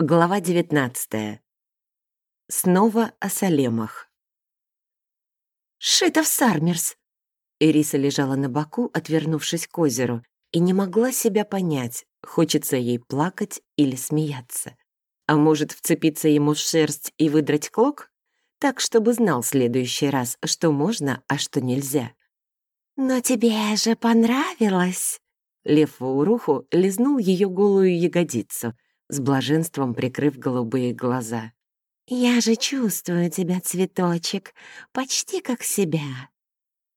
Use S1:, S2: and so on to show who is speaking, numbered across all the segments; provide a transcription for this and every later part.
S1: Глава 19. Снова о Салемах. «Шитов Сармерс!» Эриса лежала на боку, отвернувшись к озеру, и не могла себя понять, хочется ей плакать или смеяться. А может, вцепиться ему в шерсть и выдрать клок? Так, чтобы знал в следующий раз, что можно, а что нельзя. «Но тебе же понравилось!» Лев Вауруху лизнул ее голую ягодицу — с блаженством прикрыв голубые глаза. «Я же чувствую тебя, цветочек, почти как себя».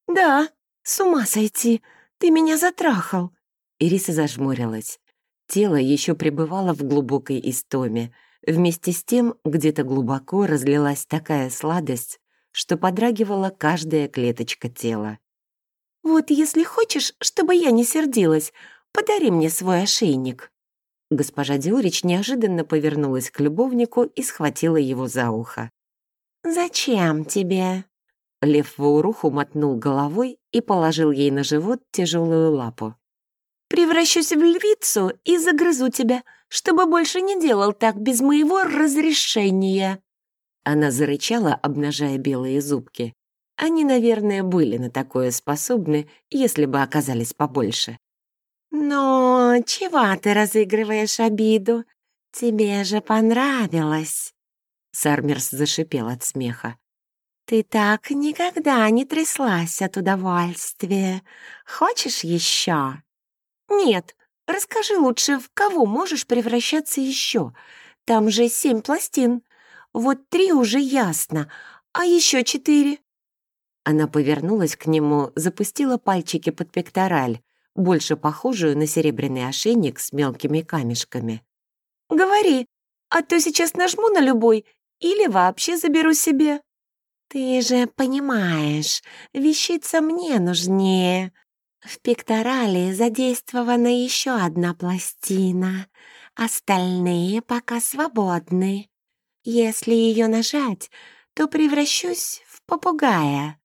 S1: «Да, с ума сойти, ты меня затрахал». Ириса зажмурилась. Тело еще пребывало в глубокой истоме. Вместе с тем где-то глубоко разлилась такая сладость, что подрагивала каждая клеточка тела. «Вот если хочешь, чтобы я не сердилась, подари мне свой ошейник». Госпожа Диорич неожиданно повернулась к любовнику и схватила его за ухо. «Зачем тебе?» Лев Вауруху мотнул головой и положил ей на живот тяжелую лапу. «Превращусь в львицу и загрызу тебя, чтобы больше не делал так без моего разрешения!» Она зарычала, обнажая белые зубки. Они, наверное, были на такое способны, если бы оказались побольше. «Ну, чего ты разыгрываешь обиду? Тебе же понравилось!» Сармерс зашипел от смеха. «Ты так никогда не тряслась от удовольствия. Хочешь еще?» «Нет, расскажи лучше, в кого можешь превращаться еще. Там же семь пластин. Вот три уже ясно, а еще четыре». Она повернулась к нему, запустила пальчики под пектораль, больше похожую на серебряный ошейник с мелкими камешками. «Говори, а то сейчас нажму на любой или вообще заберу себе». «Ты же понимаешь, вещица мне нужнее. В пекторале задействована еще одна пластина, остальные пока свободны. Если ее нажать, то превращусь в попугая».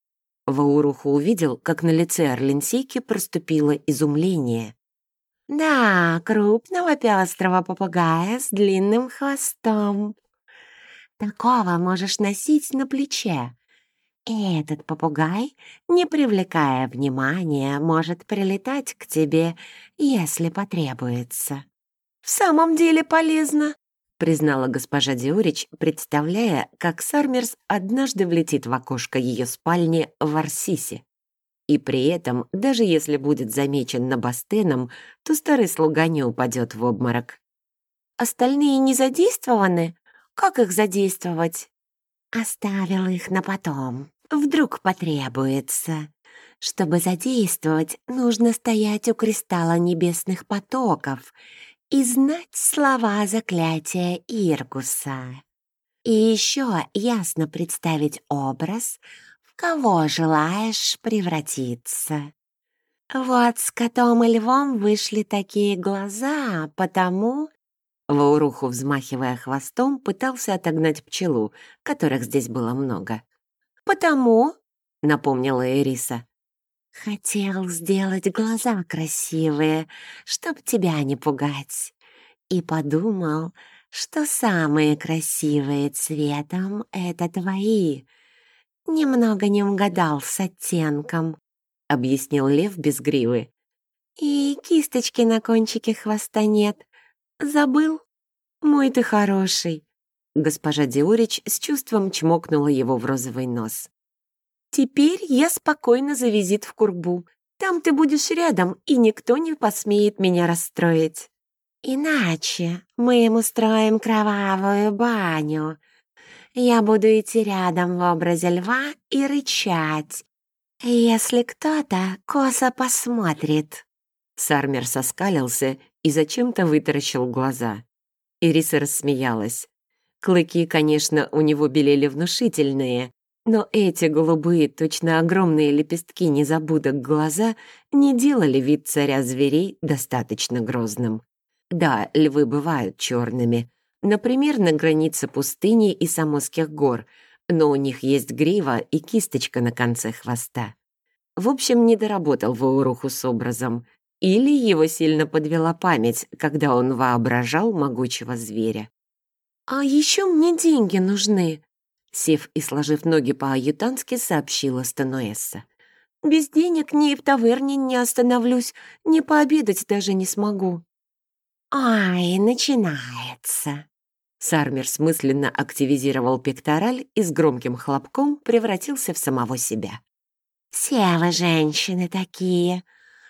S1: Вауруху увидел, как на лице Орленсейки проступило изумление. «Да, крупного пестрого попугая с длинным хвостом. Такого можешь носить на плече. Этот попугай, не привлекая внимания, может прилетать к тебе, если потребуется». «В самом деле полезно», признала госпожа Диорич, представляя, как Сармерс однажды влетит в окошко ее спальни в Арсисе. И при этом, даже если будет замечен Набастеном, то старый слуга не упадет в обморок. «Остальные не задействованы? Как их задействовать?» «Оставил их на потом. Вдруг потребуется. Чтобы задействовать, нужно стоять у кристалла небесных потоков и знать слова заклятия Иргуса. И еще ясно представить образ, в кого желаешь превратиться. Вот с котом и львом вышли такие глаза, потому... Вауруху, взмахивая хвостом, пытался отогнать пчелу, которых здесь было много. «Потому», — напомнила Эриса, Хотел сделать глаза красивые, чтоб тебя не пугать. И подумал, что самые красивые цветом — это твои. Немного не угадал с оттенком, — объяснил лев без гривы. И кисточки на кончике хвоста нет. Забыл? Мой ты хороший. Госпожа Диорич с чувством чмокнула его в розовый нос. Теперь я спокойно за визит в Курбу. Там ты будешь рядом, и никто не посмеет меня расстроить. Иначе мы им устроим кровавую баню. Я буду идти рядом в образе льва и рычать, если кто-то косо посмотрит. Сармер соскалился и зачем-то вытаращил глаза. Ириса рассмеялась. Клыки, конечно, у него белели внушительные, но эти голубые, точно огромные лепестки незабудок глаза не делали вид царя зверей достаточно грозным. Да, львы бывают черными, например, на границе пустыни и Самосских гор, но у них есть грива и кисточка на конце хвоста. В общем, не доработал Вауруху с образом. Или его сильно подвела память, когда он воображал могучего зверя. «А еще мне деньги нужны», — сев и сложив ноги по-аютански, сообщила Стануэсса. «Без денег ни в таверне не остановлюсь, ни пообедать даже не смогу».
S2: «Ай, начинается!»
S1: Сармер смысленно активизировал пектораль и с громким хлопком превратился в самого себя.
S2: «Все вы женщины такие.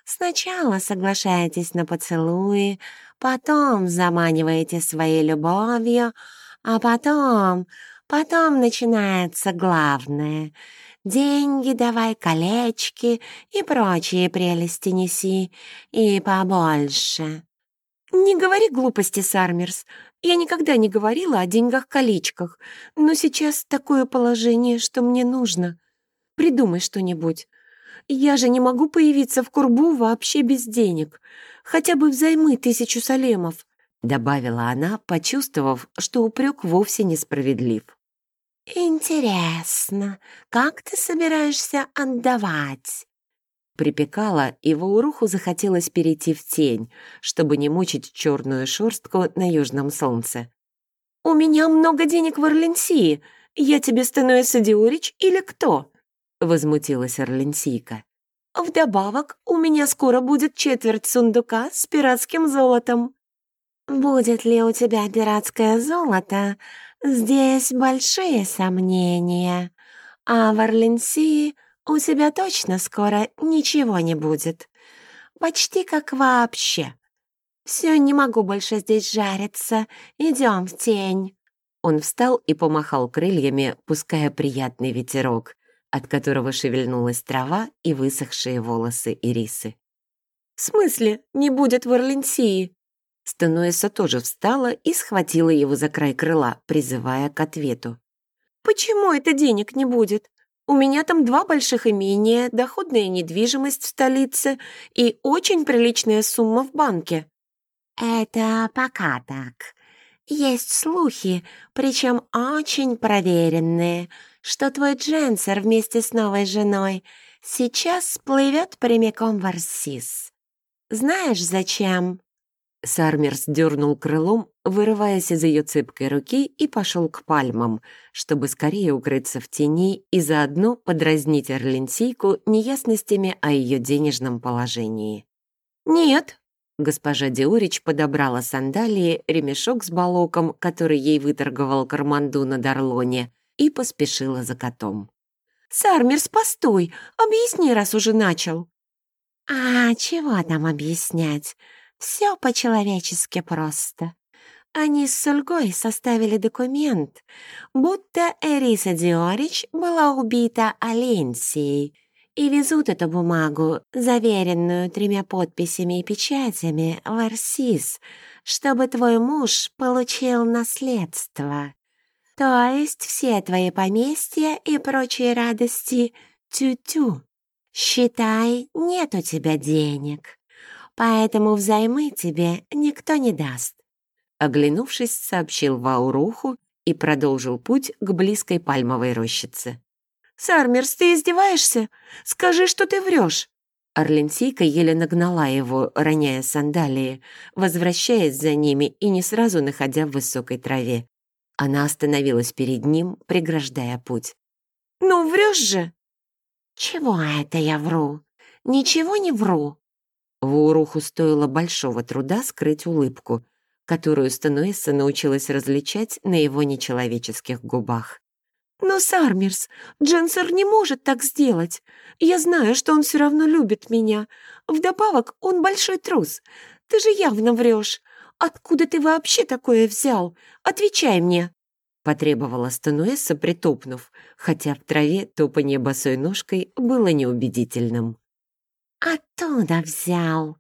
S2: Сначала соглашаетесь на поцелуи, потом заманиваете своей любовью, а потом, потом начинается главное. Деньги давай, колечки и прочие прелести неси, и побольше».
S1: «Не говори глупости, Сармерс. Я никогда не говорила о деньгах-колечках, но сейчас такое положение, что мне нужно. Придумай что-нибудь. Я же не могу появиться в Курбу вообще без денег. Хотя бы взаймы тысячу салемов», — добавила она, почувствовав, что упрек вовсе несправедлив.
S2: «Интересно, как ты собираешься отдавать?»
S1: Припекала, и Вауруху захотелось перейти в тень, чтобы не мучить черную шерстку на южном солнце. «У меня много денег в Орленсии. Я тебе становится Садиурич или кто?» — возмутилась Орленсийка. «Вдобавок, у меня скоро будет четверть сундука с пиратским золотом».
S2: «Будет ли у тебя пиратское золото? Здесь большие сомнения. А в Орленсии у тебя точно скоро ничего не будет. Почти как вообще. Все, не могу больше здесь жариться. Идем в тень».
S1: Он встал и помахал крыльями, пуская приятный ветерок, от которого шевельнулась трава и высохшие волосы ирисы. «В смысле не будет в Орленсии?» Стануэса тоже встала и схватила его за край крыла, призывая к ответу. «Почему это денег не будет? У меня там два больших имения, доходная недвижимость в столице и очень приличная сумма в банке».
S2: «Это пока так. Есть слухи, причем очень проверенные, что твой Дженсер вместе с новой женой сейчас плывет прямиком в Арсис. Знаешь, зачем?»
S1: Сармерс дернул крылом, вырываясь из ее цепкой руки, и пошел к пальмам, чтобы скорее укрыться в тени и заодно подразнить Орленсийку неясностями о ее денежном положении. «Нет», — госпожа Диурич подобрала сандалии, ремешок с балоком, который ей выторговал Карманду на Дарлоне, и поспешила за котом. «Сармерс, постой! Объясни, раз уже начал!»
S2: «А чего там объяснять? Все по-человечески просто. Они с Сульгой составили документ, будто Эриса Диорич была убита Аленсией, и везут эту бумагу, заверенную тремя подписями и печатями, в Арсис, чтобы твой муж получил наследство. То есть все твои поместья и прочие радости тю-тю. Считай, нет у тебя денег поэтому взаймы тебе никто не даст».
S1: Оглянувшись, сообщил Вауруху и продолжил путь к близкой пальмовой рощице. «Сармерс, ты издеваешься? Скажи, что ты врешь!» Орленсийка еле нагнала его, роняя сандалии, возвращаясь за ними и не сразу находя в высокой траве. Она остановилась перед ним, преграждая путь. «Ну, врешь же!»
S2: «Чего это я вру? Ничего не вру!»
S1: Вауруху стоило большого труда скрыть улыбку, которую Стануэсса научилась различать на его нечеловеческих губах. «Но, Сармерс, Дженсер не может так сделать. Я знаю, что он все равно любит меня. Вдобавок, он большой трус. Ты же явно врешь. Откуда ты вообще такое взял? Отвечай мне!» Потребовала Стануэсса, притопнув, хотя в траве топанье босой ножкой было неубедительным.
S2: «Оттуда взял!»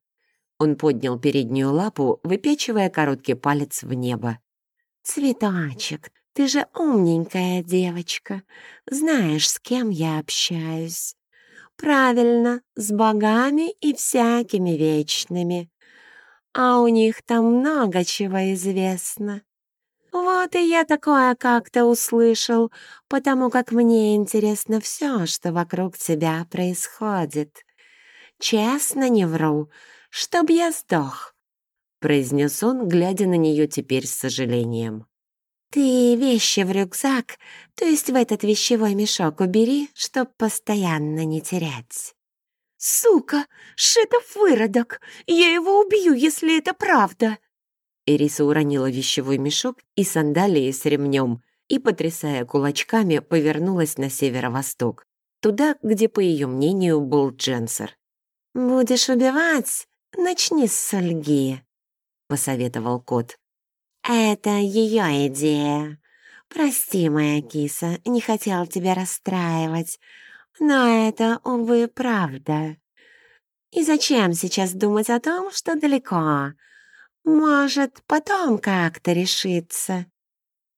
S1: Он поднял переднюю лапу, выпечивая короткий палец в небо.
S2: «Цветочек, ты же умненькая девочка. Знаешь, с кем я общаюсь. Правильно, с богами и всякими вечными. А у них там много чего известно. Вот и я такое как-то услышал, потому как мне интересно все, что вокруг тебя происходит. Честно не вру, чтоб я сдох», — произнес он, глядя на нее теперь с сожалением. Ты вещи в рюкзак, то есть в этот вещевой мешок убери, чтоб постоянно не терять.
S3: «Сука! Шитов выродок! Я его убью, если это правда!»
S1: Эриса уронила вещевой мешок и сандалии с ремнем и, потрясая кулачками, повернулась на северо-восток, туда, где, по ее мнению, был Дженсер.
S2: «Будешь убивать? Начни с сольги», — посоветовал кот. «Это ее идея. Прости, моя киса, не хотел тебя расстраивать, но это, увы, правда. И зачем сейчас думать о том, что далеко? Может, потом как-то решиться?»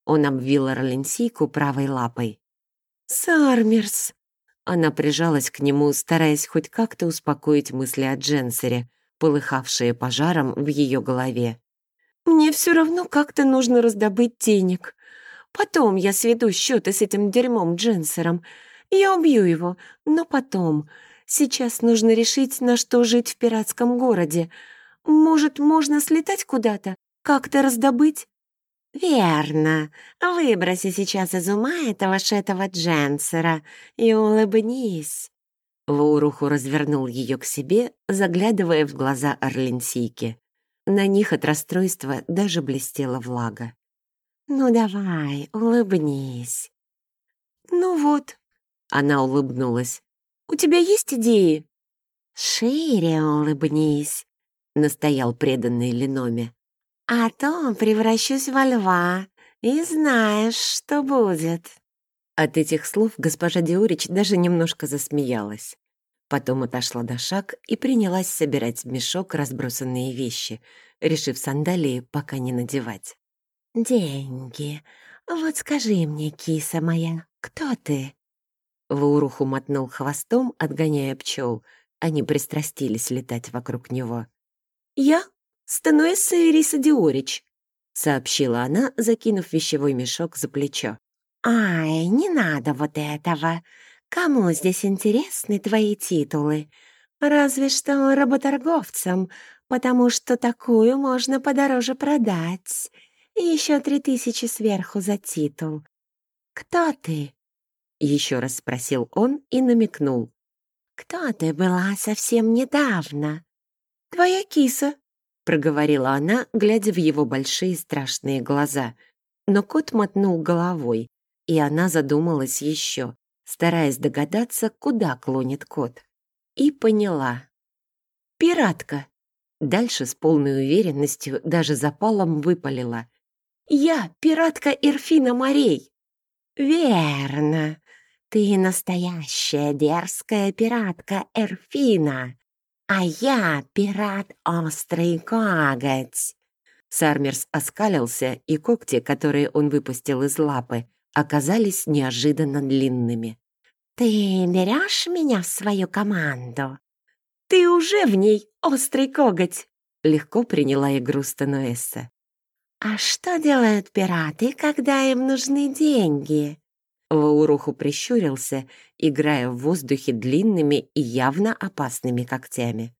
S1: Он обвил Орленсийку правой лапой.
S2: «Сармерс!»
S1: Она прижалась к нему, стараясь хоть как-то успокоить мысли о Дженсере, полыхавшие пожаром в ее голове.
S3: «Мне все равно как-то нужно раздобыть денег. Потом я сведу счеты с этим дерьмом Дженсером. Я убью его, но потом. Сейчас нужно решить, на что жить в пиратском городе. Может, можно слетать куда-то? Как-то раздобыть?»
S2: «Верно. Выброси сейчас из ума этого шетого Дженсера и улыбнись».
S1: Вауруху развернул ее к себе, заглядывая в глаза Орленсийки. На них от расстройства даже блестела влага.
S2: «Ну давай, улыбнись».
S3: «Ну вот», —
S1: она улыбнулась.
S3: «У тебя есть идеи?»
S2: «Шире улыбнись», —
S1: настоял преданный Леноме.
S2: «А то превращусь во льва, и знаешь, что будет».
S1: От этих слов госпожа Диорич даже немножко засмеялась. Потом отошла до шаг и принялась собирать в мешок разбросанные вещи, решив сандалии пока не надевать.
S2: «Деньги. Вот скажи мне, киса моя, кто ты?»
S1: Вауруху мотнул хвостом, отгоняя пчел. Они пристрастились летать вокруг него.
S3: «Я Стануэсса Ириса Диорич», —
S1: сообщила она, закинув вещевой мешок за плечо.
S2: «Ай, не надо вот этого. Кому здесь интересны твои титулы? Разве что работорговцам, потому что такую можно подороже продать. И еще три тысячи сверху за титул. Кто ты?»
S1: Еще раз спросил он и намекнул.
S2: «Кто ты была совсем недавно?»
S3: «Твоя киса», —
S1: проговорила она, глядя в его большие страшные глаза. Но кот мотнул головой, и она задумалась еще, стараясь догадаться, куда клонит кот. И поняла.
S3: «Пиратка!»
S1: Дальше с полной уверенностью даже запалом выпалила.
S3: «Я пиратка Ирфина морей!»
S2: «Верно! Ты настоящая дерзкая пиратка Эрфина, а я пират Острый Коготь!»
S1: Сармерс оскалился, и когти, которые он выпустил из лапы, оказались неожиданно длинными.
S2: «Ты берешь меня в свою команду?»
S3: «Ты уже в ней, острый коготь!»
S1: Легко приняла игру Стануэса.
S2: «А что делают пираты, когда им нужны деньги?»
S1: Вауруху прищурился, играя в воздухе длинными и явно опасными когтями.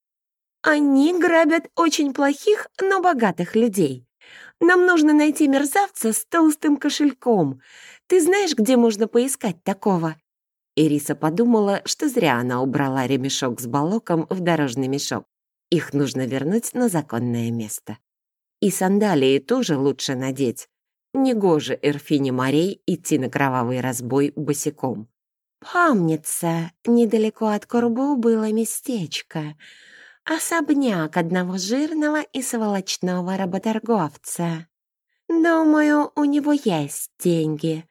S3: «Они грабят очень плохих, но богатых людей. Нам нужно найти мерзавца с толстым кошельком. Ты знаешь, где можно поискать такого?»
S1: Ириса подумала, что зря она убрала ремешок с балоком в дорожный мешок. Их нужно вернуть на законное место. И сандалии тоже лучше надеть. Негоже Эрфине морей идти на кровавый разбой босиком.
S2: «Помнится, недалеко от Курбу было местечко. Особняк одного жирного и сволочного работорговца. Думаю, у него есть деньги.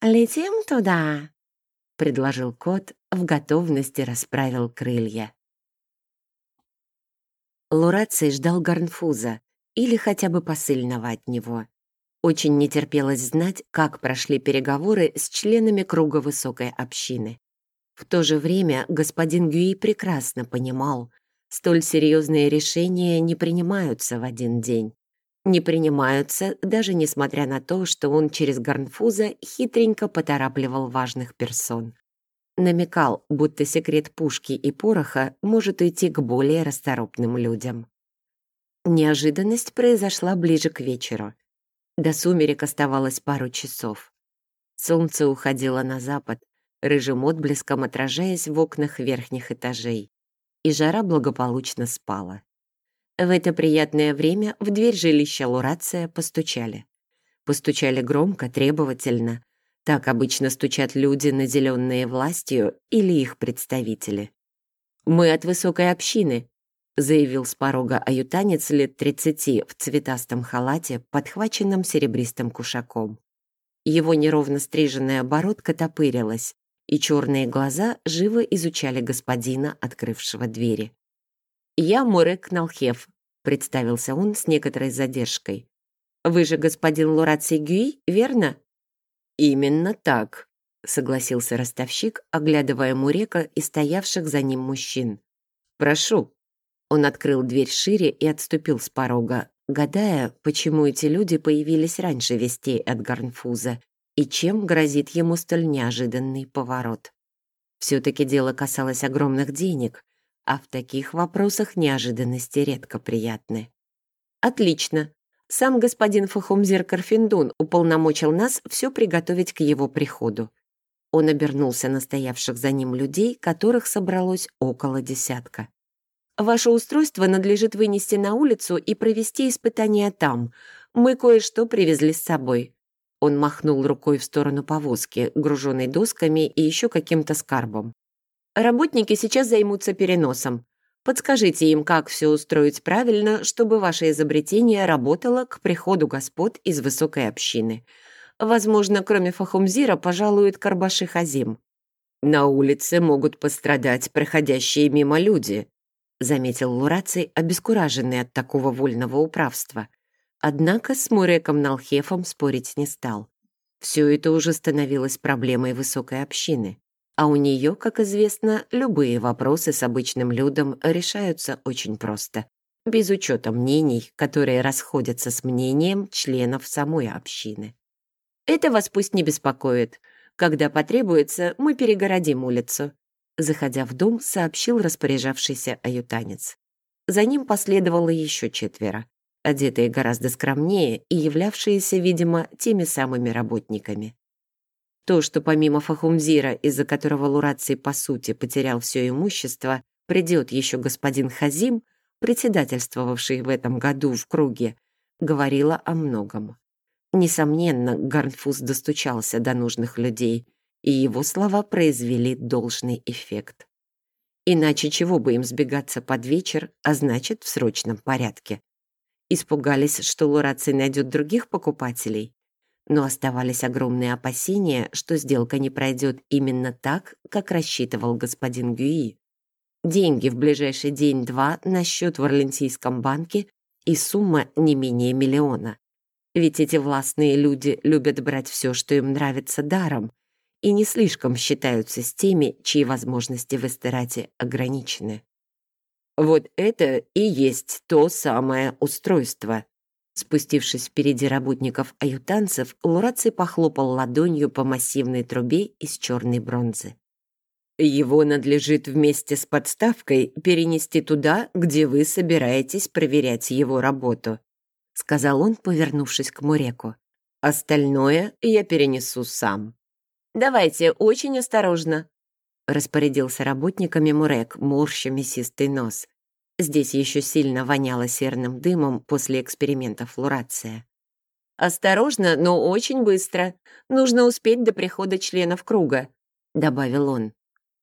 S2: Летим туда?» — предложил кот, в готовности расправил крылья.
S1: Лураций ждал Гарнфуза или хотя бы посыльного от него. Очень не терпелось знать, как прошли переговоры с членами круга высокой общины. В то же время господин Гюи прекрасно понимал, столь серьезные решения не принимаются в один день. Не принимаются, даже несмотря на то, что он через Гарнфуза хитренько поторапливал важных персон. Намекал, будто секрет пушки и пороха может уйти к более расторопным людям. Неожиданность произошла ближе к вечеру. До сумерек оставалось пару часов. Солнце уходило на запад, рыжим отблеском отражаясь в окнах верхних этажей, и жара благополучно спала. В это приятное время в дверь жилища Лурация постучали. Постучали громко, требовательно. Так обычно стучат люди, наделенные властью, или их представители. «Мы от высокой общины», — заявил с порога аютанец лет тридцати в цветастом халате, подхваченном серебристым кушаком. Его неровно стриженная бородка топырилась, и черные глаза живо изучали господина, открывшего двери. «Я Мурек Налхев», — представился он с некоторой задержкой. «Вы же господин Лураций Гюй, верно?» «Именно так», — согласился ростовщик, оглядывая Мурека и стоявших за ним мужчин. «Прошу». Он открыл дверь шире и отступил с порога, гадая, почему эти люди появились раньше вестей от Гарнфуза и чем грозит ему столь неожиданный поворот. Все-таки дело касалось огромных денег, а в таких вопросах неожиданности редко приятны. «Отлично. Сам господин Фахумзир Карфиндун уполномочил нас все приготовить к его приходу». Он обернулся на стоявших за ним людей, которых собралось около десятка. Ваше устройство надлежит вынести на улицу и провести испытания там. Мы кое-что привезли с собой». Он махнул рукой в сторону повозки, груженной досками и еще каким-то скарбом. «Работники сейчас займутся переносом. Подскажите им, как все устроить правильно, чтобы ваше изобретение работало к приходу господ из высокой общины. Возможно, кроме Фахумзира пожалует Карбаши Хазим. На улице могут пострадать проходящие мимо люди», заметил Лураций, обескураженный от такого вольного управства. Однако с Муреком Налхефом спорить не стал. Все это уже становилось проблемой высокой общины. А у нее, как известно, любые вопросы с обычным людом решаются очень просто, без учета мнений, которые расходятся с мнением членов самой общины. Это вас пусть не беспокоит. Когда потребуется, мы перегородим улицу. Заходя в дом, сообщил распоряжавшийся аютанец. За ним последовало еще четверо, одетые гораздо скромнее и являвшиеся, видимо, теми самыми работниками. То, что помимо Фахумзира, из-за которого Лураций, по сути, потерял все имущество, придет еще господин Хазим, председательствовавший в этом году в круге, говорило о многом. Несомненно, Гарнфус достучался до нужных людей, и его слова произвели должный эффект. Иначе чего бы им сбегаться под вечер, а значит, в срочном порядке. Испугались, что Лураций найдет других покупателей, но оставались огромные опасения, что сделка не пройдет именно так, как рассчитывал господин Гюи. Деньги в ближайший день-два на счет в Орлентийском банке и сумма не менее миллиона. Ведь эти властные люди любят брать все, что им нравится даром, и не слишком считаются с теми, чьи возможности в эстерате ограничены. Вот это и есть то самое устройство. Спустившись впереди работников аютанцев, Лураций похлопал ладонью по массивной трубе из черной бронзы. Его надлежит вместе с подставкой перенести туда, где вы собираетесь проверять его работу, сказал он, повернувшись к Муреку. Остальное я перенесу сам. Давайте очень осторожно», — распорядился работниками Мурек, морща мясистый нос. Здесь еще сильно воняло серным дымом после экспериментов флурация. «Осторожно, но очень быстро. Нужно успеть до прихода членов круга», — добавил он.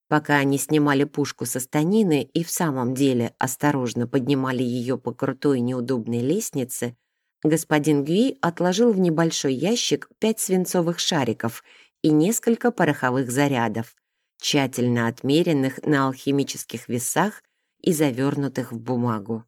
S1: Пока они снимали пушку со станины и в самом деле осторожно поднимали ее по крутой неудобной лестнице, господин Гюи отложил в небольшой ящик пять свинцовых шариков и несколько пороховых зарядов, тщательно отмеренных на алхимических весах и завернутых в бумагу.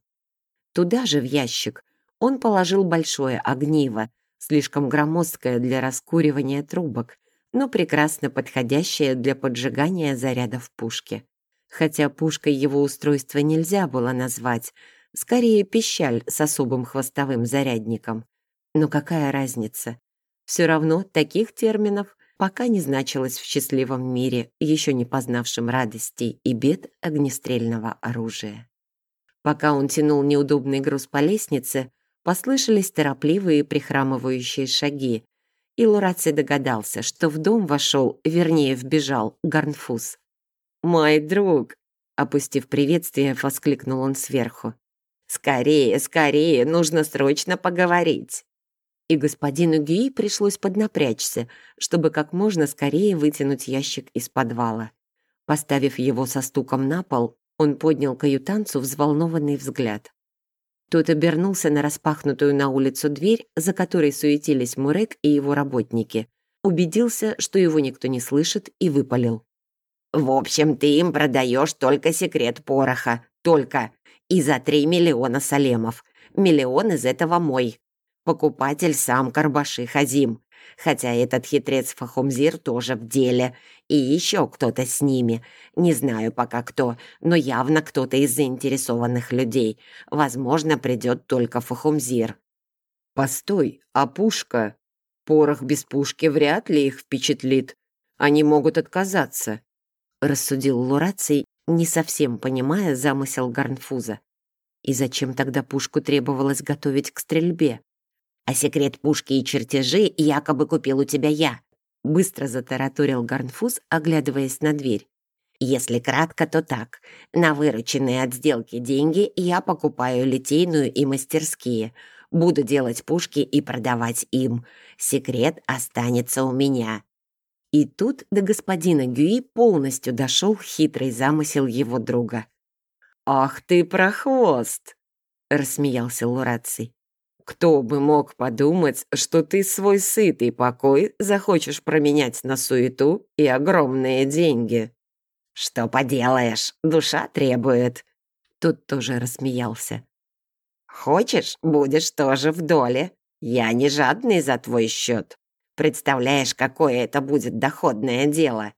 S1: Туда же, в ящик, он положил большое огниво, слишком громоздкое для раскуривания трубок, но прекрасно подходящее для поджигания зарядов пушки. Хотя пушкой его устройство нельзя было назвать, скорее пищаль с особым хвостовым зарядником. Но какая разница? Все равно таких терминов пока не значилось в счастливом мире, еще не познавшем радостей и бед огнестрельного оружия. Пока он тянул неудобный груз по лестнице, послышались торопливые прихрамывающие шаги, и Лураци догадался, что в дом вошел, вернее, вбежал Гарнфус. «Мой друг!» — опустив приветствие, воскликнул он сверху. «Скорее, скорее, нужно срочно поговорить!» И господину Гюи пришлось поднапрячься, чтобы как можно скорее вытянуть ящик из подвала. Поставив его со стуком на пол, он поднял каютанцу взволнованный взгляд. Тот обернулся на распахнутую на улицу дверь, за которой суетились Мурек и его работники, убедился, что его никто не слышит, и выпалил. «В общем, ты им продаешь только секрет пороха. Только. И за три миллиона салемов. Миллион из этого мой. Покупатель сам Карбаши Хазим. Хотя этот хитрец Фахумзир тоже в деле. И еще кто-то с ними. Не знаю пока кто, но явно кто-то из заинтересованных людей. Возможно, придет только Фахумзир. «Постой, а пушка? Порох без пушки вряд ли их впечатлит. Они могут отказаться», — рассудил Лураций, не совсем понимая замысел Гарнфуза. И зачем тогда пушку требовалось готовить к стрельбе? А секрет пушки и чертежи якобы купил у тебя я», — быстро затараторил Гарнфуз, оглядываясь на дверь. «Если кратко, то так. На вырученные от сделки деньги я покупаю литейную и мастерские. Буду делать пушки и продавать им. Секрет останется у меня». И тут до господина Гюи полностью дошел хитрый замысел его друга. «Ах ты прохвост!» — рассмеялся Лураций. Кто бы мог подумать, что ты свой сытый покой захочешь променять на суету и огромные деньги? Что поделаешь, душа требует. Тут тоже рассмеялся. Хочешь, будешь тоже в доле. Я не жадный за твой счет. Представляешь, какое это будет доходное дело?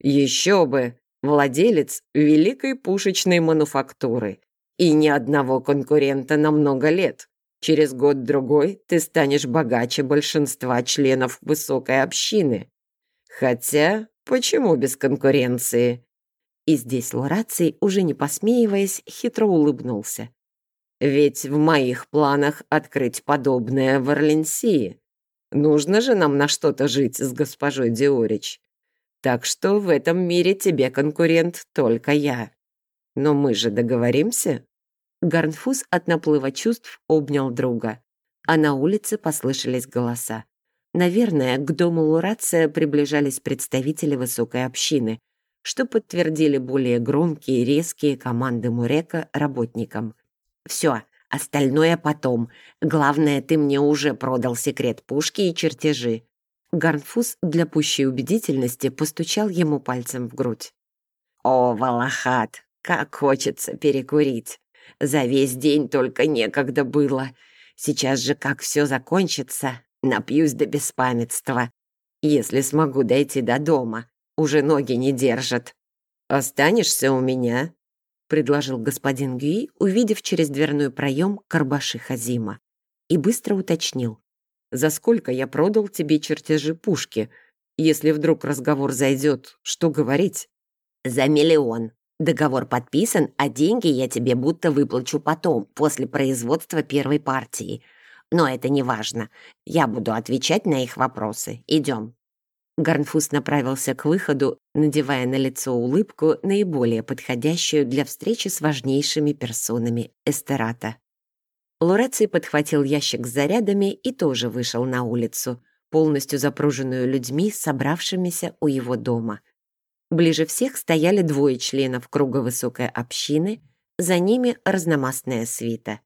S1: Еще бы! Владелец великой пушечной мануфактуры и ни одного конкурента на много лет. Через год-другой ты станешь богаче большинства членов высокой общины. Хотя, почему без конкуренции?» И здесь Лораций, уже не посмеиваясь, хитро улыбнулся. «Ведь в моих планах открыть подобное в Орленсии. Нужно же нам на что-то жить с госпожой Диорич. Так что в этом мире тебе конкурент только я. Но мы же договоримся?» Гарнфуз от наплыва чувств обнял друга, а на улице послышались голоса. Наверное, к дому Лурация приближались представители высокой общины, что подтвердили более громкие и резкие команды Мурека работникам. «Все, остальное потом. Главное, ты мне уже продал секрет пушки и чертежи». Гарнфуз для пущей убедительности постучал ему пальцем в грудь. «О, Валахат, как хочется перекурить!» За весь день только некогда было. Сейчас же, как все закончится, напьюсь до беспамятства. Если смогу дойти до дома, уже ноги не держат. Останешься у меня?» — предложил господин Гюи, увидев через дверной проем Карбаши Хазима. И быстро уточнил. «За сколько я продал тебе чертежи пушки? Если вдруг разговор зайдет, что говорить?» «За миллион», Договор подписан, а деньги я тебе будто выплачу потом, после производства первой партии. Но это не важно. Я буду отвечать на их вопросы. Идем. Гарнфус направился к выходу, надевая на лицо улыбку, наиболее подходящую для встречи с важнейшими персонами Эстерата. Лореций подхватил ящик с зарядами и тоже вышел на улицу, полностью запруженную людьми, собравшимися у его дома. Ближе всех стояли двое членов круга высокой общины, за ними разномастная свита.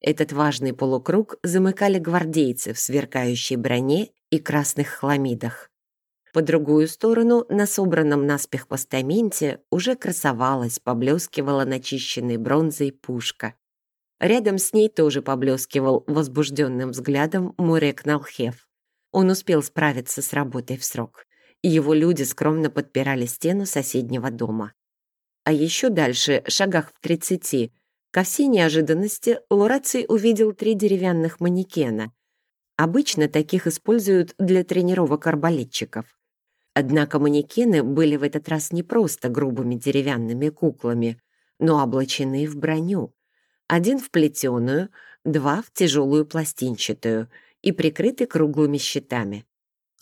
S1: Этот важный полукруг замыкали гвардейцы в сверкающей броне и красных хламидах. По другую сторону, на собранном наспех постаменте, уже красовалась, поблескивала начищенной бронзой пушка. Рядом с ней тоже поблескивал возбужденным взглядом Мурек Налхев. Он успел справиться с работой в срок его люди скромно подпирали стену соседнего дома. А еще дальше, шагах в тридцати, ко всей неожиданности Лураций увидел три деревянных манекена. Обычно таких используют для тренировок арбалетчиков. Однако манекены были в этот раз не просто грубыми деревянными куклами, но облачены в броню. Один в плетеную, два в тяжелую пластинчатую и прикрыты круглыми щитами.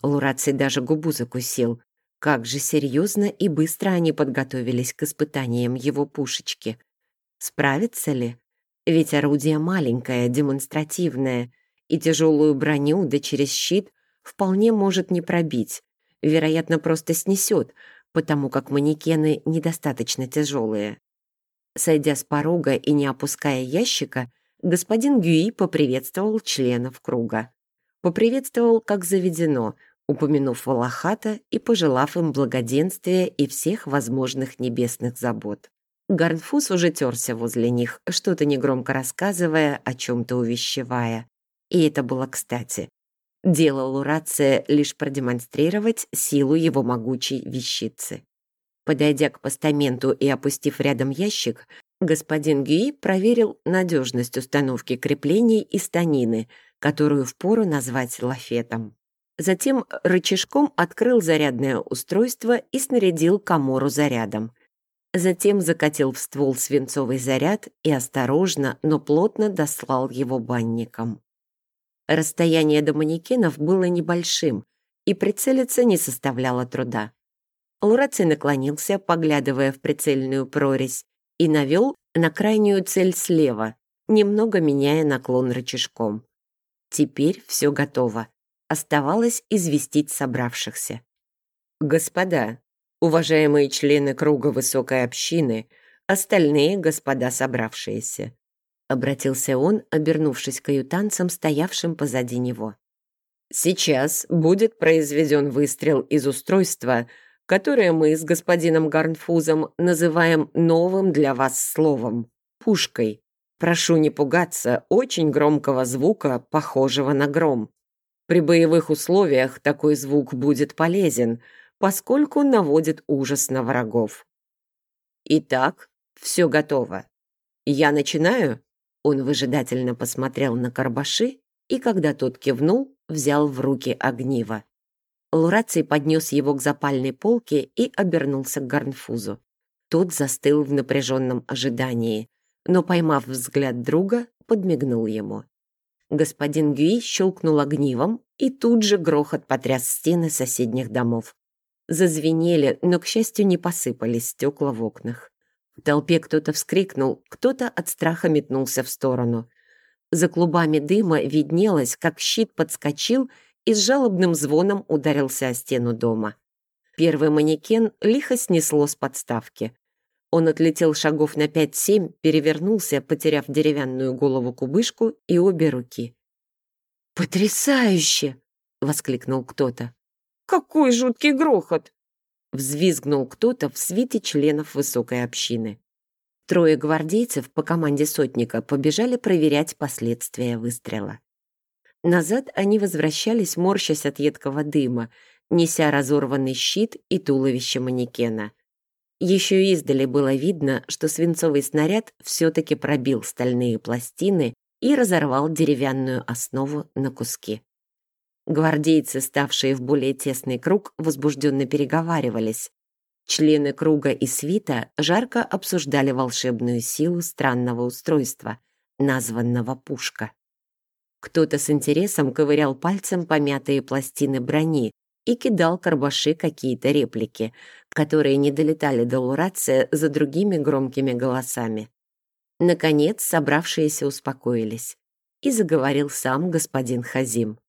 S1: Лураций даже губу закусил. Как же серьезно и быстро они подготовились к испытаниям его пушечки. Справится ли? Ведь орудие маленькое, демонстративное, и тяжелую броню, да через щит, вполне может не пробить. Вероятно, просто снесет, потому как манекены недостаточно тяжелые. Сойдя с порога и не опуская ящика, господин Гюи поприветствовал членов круга. Поприветствовал, как заведено, упомянув Валахата и пожелав им благоденствия и всех возможных небесных забот. Гарнфус уже терся возле них, что-то негромко рассказывая, о чем-то увещевая. И это было кстати. Дело Лурация лишь продемонстрировать силу его могучей вещицы. Подойдя к постаменту и опустив рядом ящик, господин Гюи проверил надежность установки креплений и станины, которую впору назвать лафетом. Затем рычажком открыл зарядное устройство и снарядил комору зарядом. Затем закатил в ствол свинцовый заряд и осторожно, но плотно дослал его банникам. Расстояние до манекенов было небольшим, и прицелиться не составляло труда. Лураций наклонился, поглядывая в прицельную прорезь, и навел на крайнюю цель слева, немного меняя наклон рычажком. Теперь все готово. Оставалось известить собравшихся. «Господа, уважаемые члены круга высокой общины, остальные господа собравшиеся», обратился он, обернувшись к каютанцам, стоявшим позади него. «Сейчас будет произведен выстрел из устройства, которое мы с господином Гарнфузом называем новым для вас словом – пушкой. Прошу не пугаться очень громкого звука, похожего на гром. При боевых условиях такой звук будет полезен, поскольку наводит ужас на врагов. Итак, все готово. Я начинаю? Он выжидательно посмотрел на Карбаши и, когда тот кивнул, взял в руки огниво. Лураций поднес его к запальной полке и обернулся к Гарнфузу. Тот застыл в напряженном ожидании, но, поймав взгляд друга, подмигнул ему. Господин Гюи щелкнул огнивом, и тут же грохот потряс стены соседних домов. Зазвенели, но, к счастью, не посыпались стекла в окнах. В толпе кто-то вскрикнул, кто-то от страха метнулся в сторону. За клубами дыма виднелось, как щит подскочил и с жалобным звоном ударился о стену дома. Первый манекен лихо снесло с подставки. Он отлетел шагов на 5-7, перевернулся, потеряв деревянную голову-кубышку и обе руки. «Потрясающе!» — воскликнул кто-то.
S3: «Какой жуткий грохот!»
S1: — взвизгнул кто-то в свите членов высокой общины. Трое гвардейцев по команде сотника побежали проверять последствия выстрела. Назад они возвращались, морщась от едкого дыма, неся разорванный щит и туловище манекена. Еще издали было видно, что свинцовый снаряд все-таки пробил стальные пластины и разорвал деревянную основу на куски. Гвардейцы, ставшие в более тесный круг, возбужденно переговаривались. Члены круга и свита жарко обсуждали волшебную силу странного устройства, названного пушка. Кто-то с интересом ковырял пальцем помятые пластины брони и кидал карбаши какие-то реплики, которые не долетали до Лурация за другими громкими голосами. Наконец, собравшиеся успокоились. И заговорил сам господин Хазим.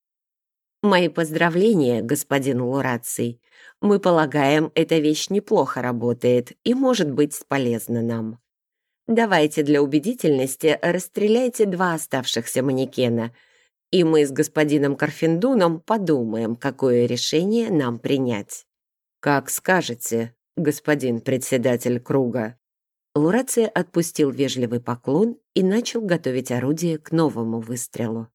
S1: «Мои поздравления, господин Лураций. Мы полагаем, эта вещь неплохо работает и может быть полезна нам. Давайте для убедительности расстреляйте два оставшихся манекена, и мы с господином Карфендуном подумаем, какое решение нам принять. Как скажете, господин председатель круга. Лурация отпустил вежливый поклон и начал готовить орудие к новому выстрелу.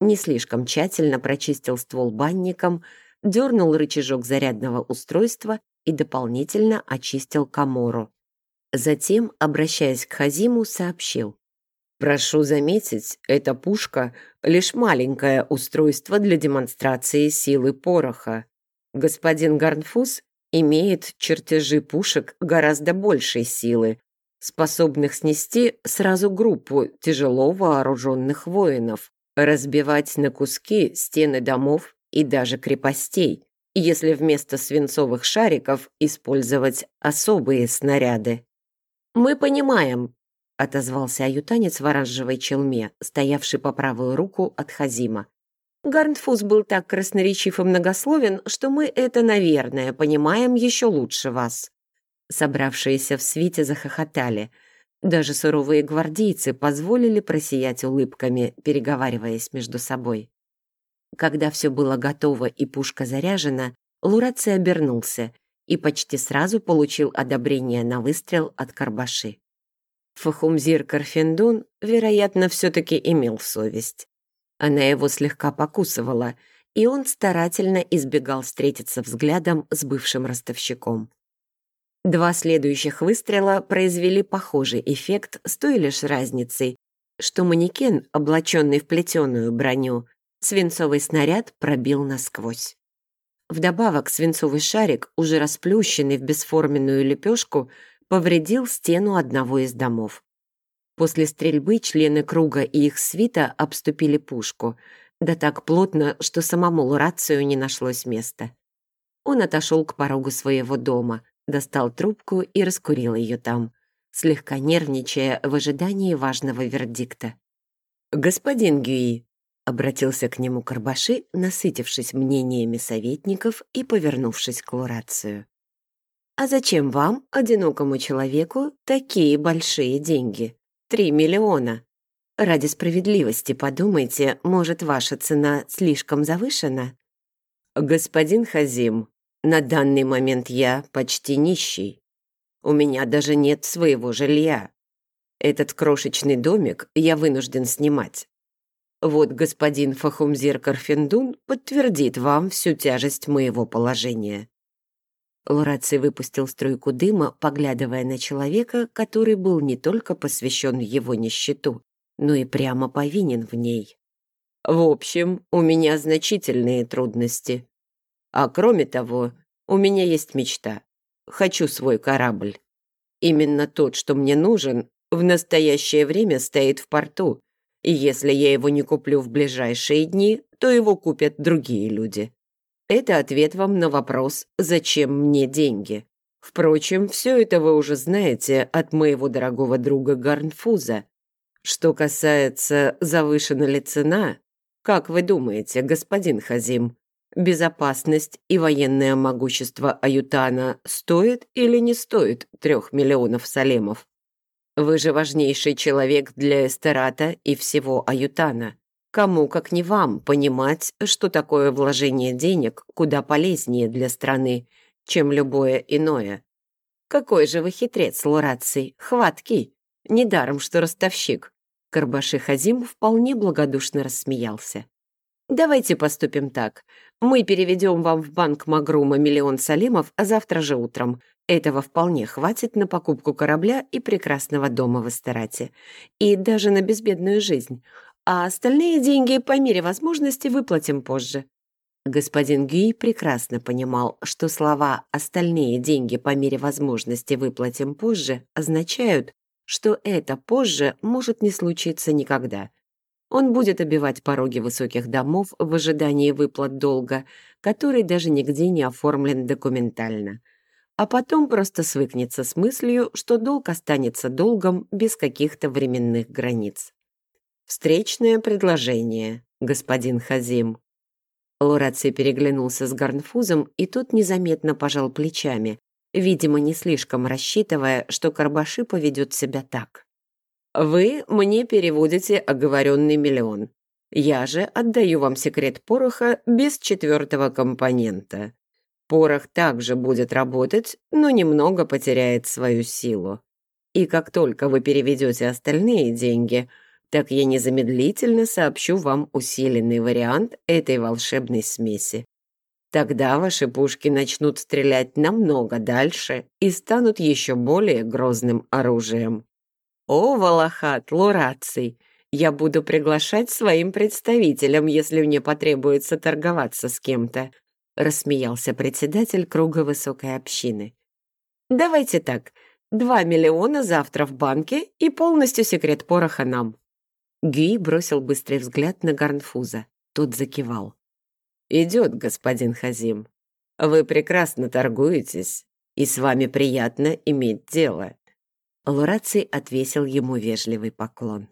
S1: Не слишком тщательно прочистил ствол банником, дернул рычажок зарядного устройства и дополнительно очистил комору. Затем, обращаясь к Хазиму, сообщил. «Прошу заметить, эта пушка — лишь маленькое устройство для демонстрации силы пороха. Господин Гарнфус имеет чертежи пушек гораздо большей силы, способных снести сразу группу тяжело вооруженных воинов, разбивать на куски стены домов и даже крепостей, если вместо свинцовых шариков использовать особые снаряды. «Мы понимаем», — отозвался аютанец в оранжевой челме, стоявший по правую руку от Хазима. Гарнфуз был так красноречив и многословен, что мы это, наверное, понимаем еще лучше вас. Собравшиеся в свите захохотали. Даже суровые гвардейцы позволили просиять улыбками, переговариваясь между собой. Когда все было готово и пушка заряжена, Лураци обернулся и почти сразу получил одобрение на выстрел от Карбаши. Фахумзир Карфендун, вероятно, все-таки имел совесть. Она его слегка покусывала, и он старательно избегал встретиться взглядом с бывшим ростовщиком. Два следующих выстрела произвели похожий эффект с той лишь разницей, что манекен, облаченный в плетеную броню, свинцовый снаряд пробил насквозь. Вдобавок свинцовый шарик, уже расплющенный в бесформенную лепешку, повредил стену одного из домов. После стрельбы члены круга и их свита обступили пушку, да так плотно, что самому Лурацию не нашлось места. Он отошел к порогу своего дома, достал трубку и раскурил ее там, слегка нервничая в ожидании важного вердикта. «Господин Гюи», — обратился к нему Карбаши, насытившись мнениями советников и повернувшись к Лурацию. «А зачем вам, одинокому человеку, такие большие деньги?» Три миллиона. Ради справедливости подумайте, может, ваша цена слишком завышена? Господин Хазим, на данный момент я почти нищий. У меня даже нет своего жилья. Этот крошечный домик я вынужден снимать. Вот господин Фахумзир Карфендун подтвердит вам всю тяжесть моего положения. Лораций выпустил струйку дыма, поглядывая на человека, который был не только посвящен его нищету, но и прямо повинен в ней. «В общем, у меня значительные трудности. А кроме того, у меня есть мечта. Хочу свой корабль. Именно тот, что мне нужен, в настоящее время стоит в порту, и если я его не куплю в ближайшие дни, то его купят другие люди. Это ответ вам на вопрос «Зачем мне деньги?». Впрочем, все это вы уже знаете от моего дорогого друга Гарнфуза. Что касается завышена ли цена, как вы думаете, господин Хазим, безопасность и военное могущество Аютана стоит или не стоит трех миллионов салемов? Вы же важнейший человек для Эстерата и всего Аютана. Кому, как не вам, понимать, что такое вложение денег куда полезнее для страны, чем любое иное. Какой же вы хитрец, Лураций, хваткий, недаром, что ростовщик. Карбаши Хазим вполне благодушно рассмеялся. «Давайте поступим так. Мы переведем вам в банк Магрума миллион салимов, а завтра же утром. Этого вполне хватит на покупку корабля и прекрасного дома в Эстерате. И даже на безбедную жизнь а остальные деньги по мере возможности выплатим позже». Господин Гюй прекрасно понимал, что слова «остальные деньги по мере возможности выплатим позже» означают, что это позже может не случиться никогда. Он будет обивать пороги высоких домов в ожидании выплат долга, который даже нигде не оформлен документально. А потом просто свыкнется с мыслью, что долг останется долгом без каких-то временных границ. «Встречное предложение, господин Хазим». Лораций переглянулся с Гарнфузом, и тот незаметно пожал плечами, видимо, не слишком рассчитывая, что Карбаши поведет себя так. «Вы мне переводите оговоренный миллион. Я же отдаю вам секрет пороха без четвертого компонента. Порох также будет работать, но немного потеряет свою силу. И как только вы переведете остальные деньги – так я незамедлительно сообщу вам усиленный вариант этой волшебной смеси. Тогда ваши пушки начнут стрелять намного дальше и станут еще более грозным оружием. О, Валахат, Лураций, я буду приглашать своим представителям, если мне потребуется торговаться с кем-то, рассмеялся председатель круга высокой общины. Давайте так, Два миллиона завтра в банке и полностью секрет пороха нам». Гюи бросил быстрый взгляд на Гарнфуза. Тот закивал. «Идет, господин Хазим. Вы прекрасно торгуетесь, и с вами приятно иметь дело». Лураций отвесил ему вежливый поклон.